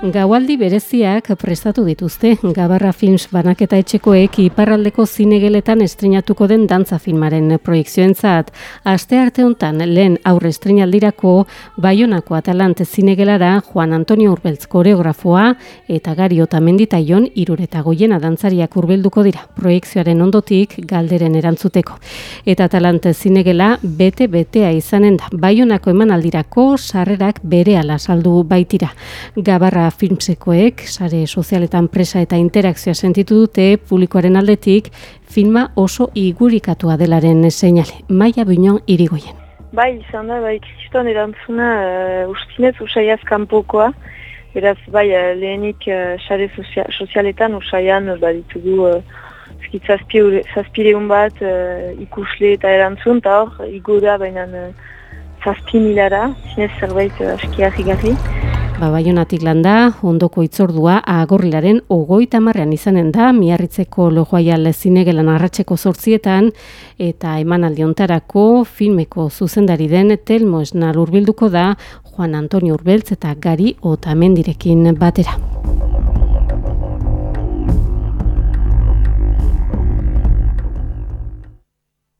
Gaualdi bereziak prestatu dituzte Gabarra Films banaketa etxekoek iparraldeko zinegeletan estrenatuko den dantza filmaren proiektzioentzat. Aste arte hontan lehen aurre estrenaldirako Baionako Atalante zinegelara Juan Antonio Urbeltz koreografoa eta Gari Otamenditaion irureta goiena dantzariak urbelduko dira proiektzioaren ondotik galderen erantzuteko. Eta Atalante zinegela bete betea izanen da Baionako emanaldirako sarrerak bere saldu baitira. Gabarra filmsekoek, sare sozialetan presa eta interakzioa sentitu dute publikoaren aldetik, filma oso igurikatua delaren seinale. Maia Binon irigoien. Bai, izan da, bai, kriston erantzuna uh, ustinez usaiaz kanpokoa, beraz, bai, uh, lehenik uh, sare sozialetan usaian baditugu uh, zazpireun bat uh, ikusle eta erantzun, eta hor, igoda baina uh, zazpi milara, zinez zerbait uh, askiarri Ba, baionatik landa, ondoko itzordua agorrilaren ogoita marrean izanen da, miarritzeko lojoaia lezinegelan arratseko sortzietan, eta eman aldiontarako filmeko zuzendari den telmo esnar urbilduko da Juan Antonio Urbeltz eta Gari Otamendirekin batera.